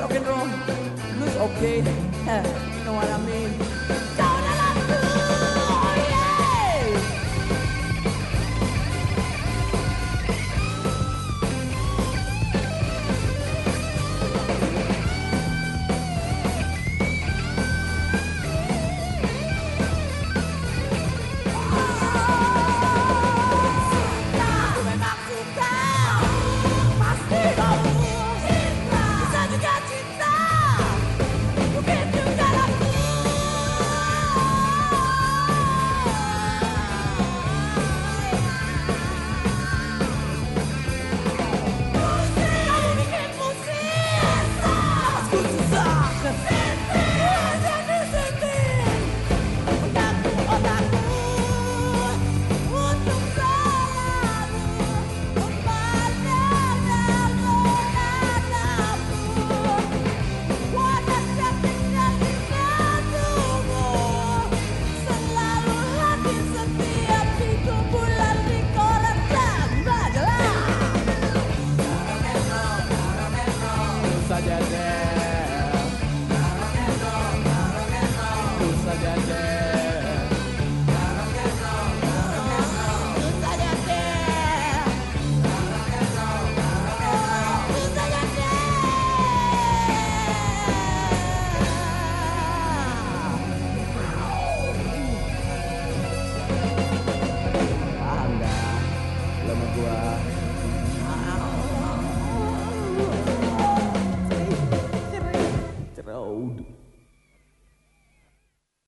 rock and roll okay. Uh, you know what I mean saja